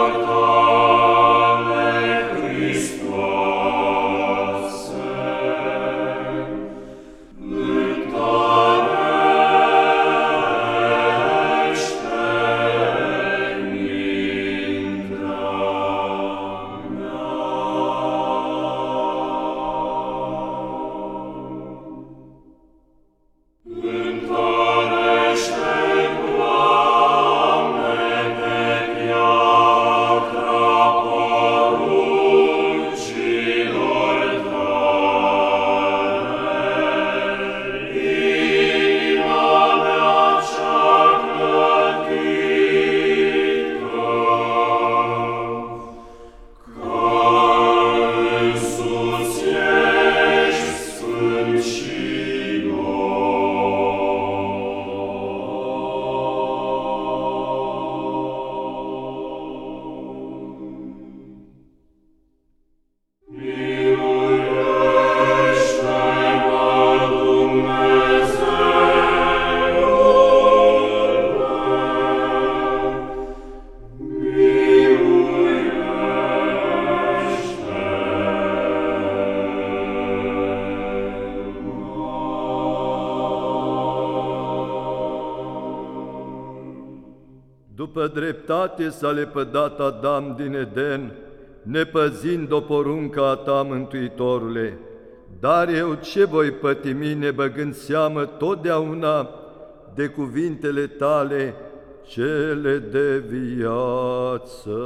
Lord, Lord. După dreptate s-a lepădat Adam din Eden, nepăzind o poruncă a ta, Mântuitorule. Dar eu ce voi pătimi nebăgând seamă totdeauna de cuvintele tale, cele de viață.